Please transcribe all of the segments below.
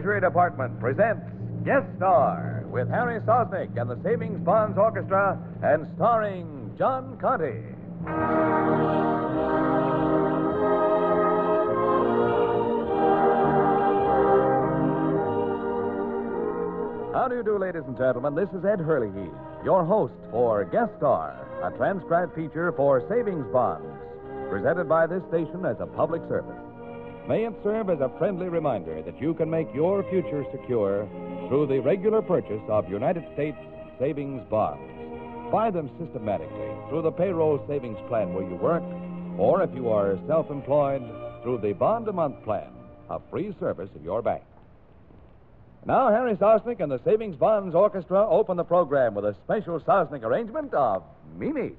Treasury Department presents Guest Star with Harry Sosnick and the Savings Bonds Orchestra and starring John Conte. How do you do, ladies and gentlemen? This is Ed Hurley, your host for Guest Star, a transcribed feature for Savings Bonds, presented by this station as a public service. May it serve as a friendly reminder that you can make your future secure through the regular purchase of United States savings bonds. Buy them systematically through the payroll savings plan where you work, or if you are self employed, through the bond a month plan, a free service of your bank. Now, Harry Sosnick and the Savings Bonds Orchestra open the program with a special Sosnick arrangement of Mimi.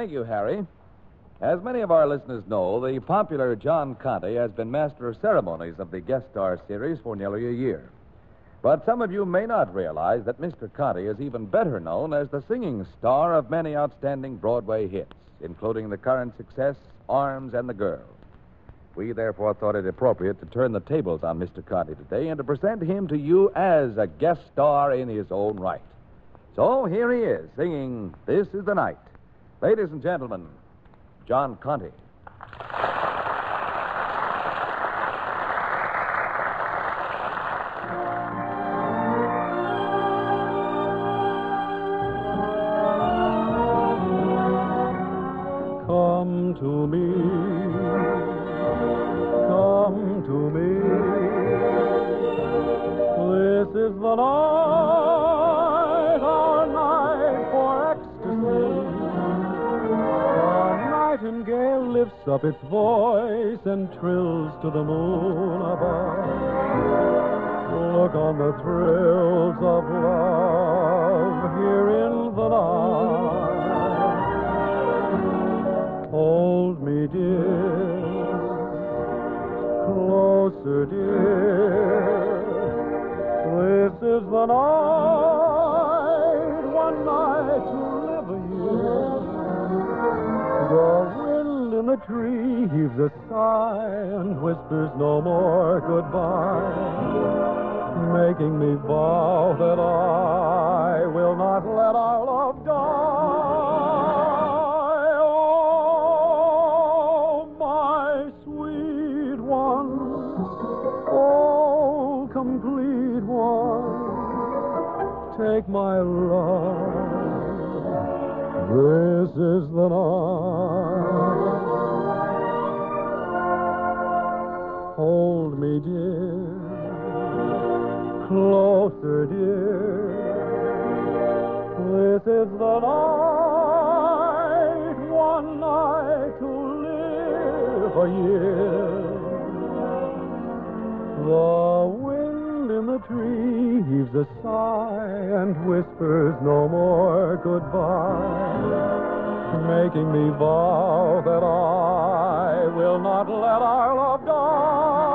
Thank you, Harry. As many of our listeners know, the popular John Conte has been master of ceremonies of the guest star series for nearly a year. But some of you may not realize that Mr. Conte is even better known as the singing star of many outstanding Broadway hits, including the current success, Arms and the Girl. We therefore thought it appropriate to turn the tables on Mr. Conte today and to present him to you as a guest star in his own right. So here he is, singing This is the Night. Ladies and gentlemen, John Conte. Come to me, come to me. This is the night, lifts up its voice and trills to the moon above. Look on the thrills of love vow that I will not let our love die. Oh, my sweet one, oh, complete one, take my love. This is the night. Hold me, dear Closer, dear. This is the night, one night to live a year. The wind in the tree heaves a sigh and whispers no more goodbye, making me vow that I will not let our love die.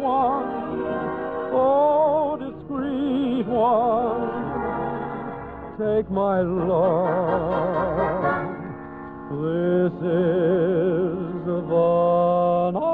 One. Oh, discreet one. Take my love. This is the night.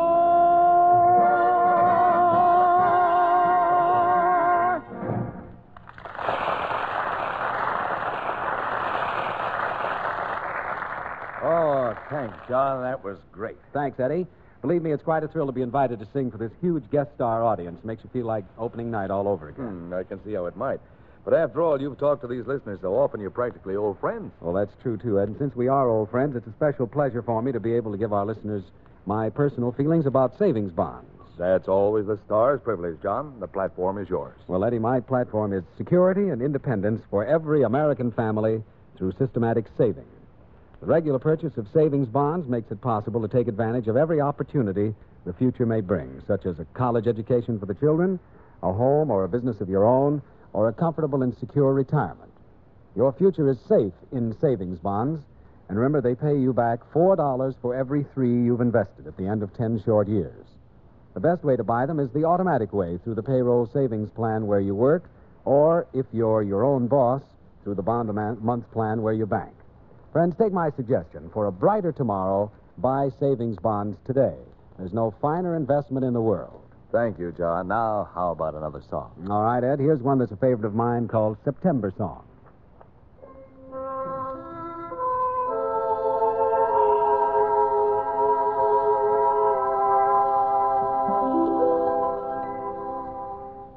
Oh, thanks, John. That was great. Thanks, Eddie. Believe me, it's quite a thrill to be invited to sing for this huge guest star audience. Makes you feel like opening night all over again. Hmm, I can see how it might. But after all, you've talked to these listeners so often, you're practically old friends. Well, that's true, too, Ed. And since we are old friends, it's a special pleasure for me to be able to give our listeners my personal feelings about savings bonds. That's always the star's privilege, John. The platform is yours. Well, Eddie, my platform is security and independence for every American family through systematic saving. The regular purchase of savings bonds makes it possible to take advantage of every opportunity the future may bring, such as a college education for the children, a home or a business of your own, or a comfortable and secure retirement. Your future is safe in savings bonds, and remember, they pay you back $4 for every three you've invested at the end of 10 short years. The best way to buy them is the automatic way through the payroll savings plan where you work, or if you're your own boss, through the bond a month plan where you bank. Friends, take my suggestion. For a brighter tomorrow, buy savings bonds today. There's no finer investment in the world. Thank you, John. Now, how about another song? All right, Ed, here's one that's a favorite of mine called September Song.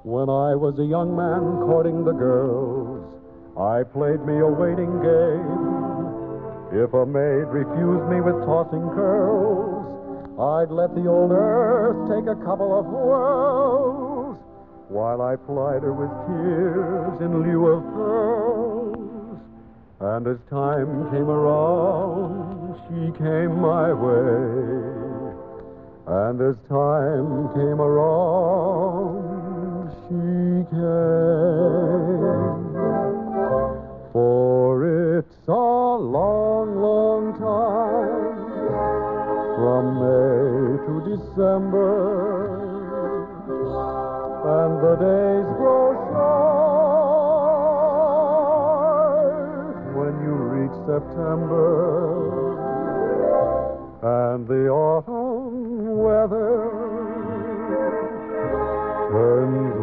When I was a young man courting the girls, I played me a waiting game. If a maid refused me with tossing curls, I'd let the old earth take a couple of whirls while I plied her with tears in lieu of pearls. And as time came around, she came my way. And as time came around, she came.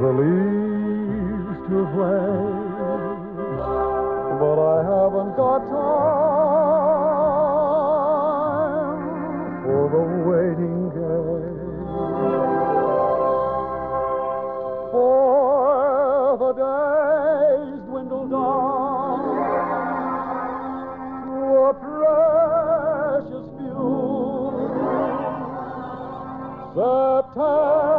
The leaves to flame. But I haven't got time for the waiting game. For the days dwindle down to a precious few. September,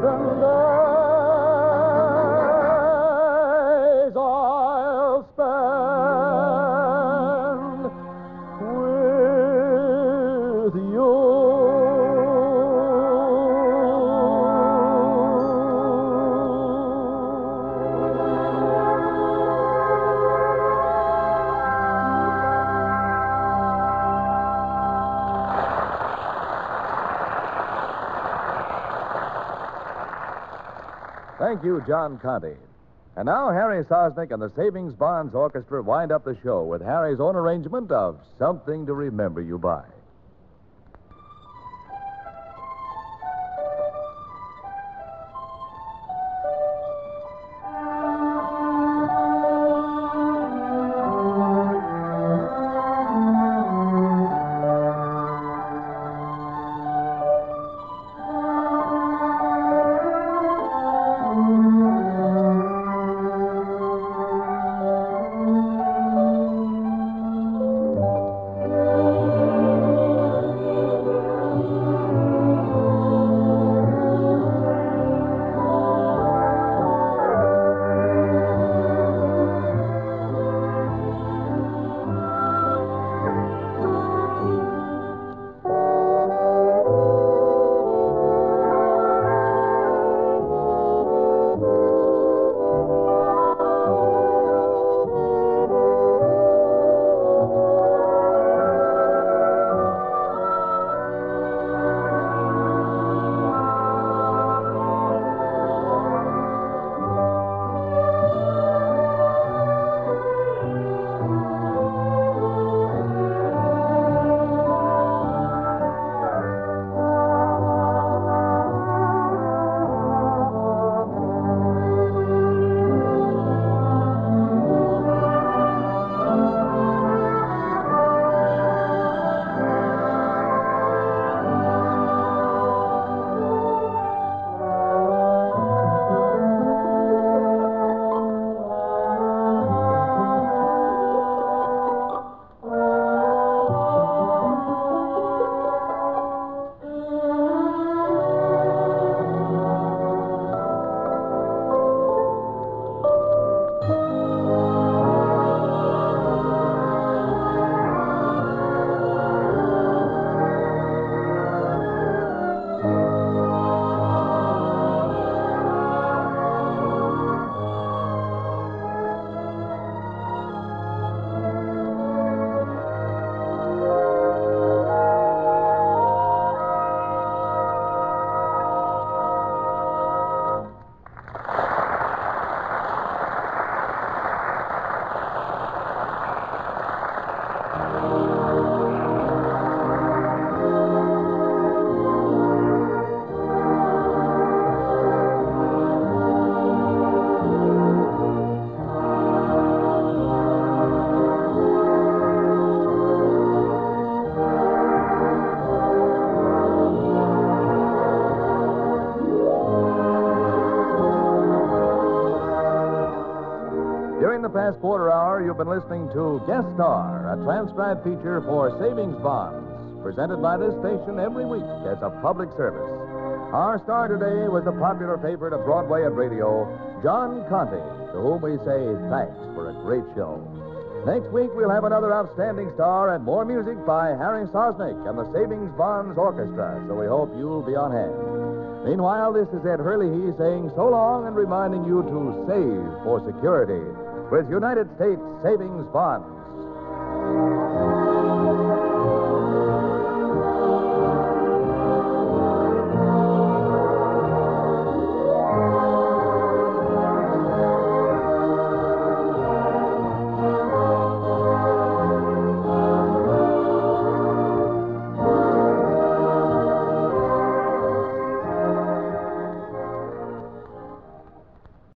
golden Thank you, John Conte. And now Harry Sosnick and the Savings Bonds Orchestra wind up the show with Harry's own arrangement of Something to Remember You By. Past quarter hour, you've been listening to Guest Star, a transcribed feature for savings bonds, presented by this station every week as a public service. Our star today was the popular favorite of Broadway and radio, John Conte, to whom we say thanks for a great show. Next week, we'll have another outstanding star and more music by Harry Sosnick and the Savings Bonds Orchestra, so we hope you'll be on hand. Meanwhile, this is Ed Hurley saying so long and reminding you to save for security with United States Savings Bonds.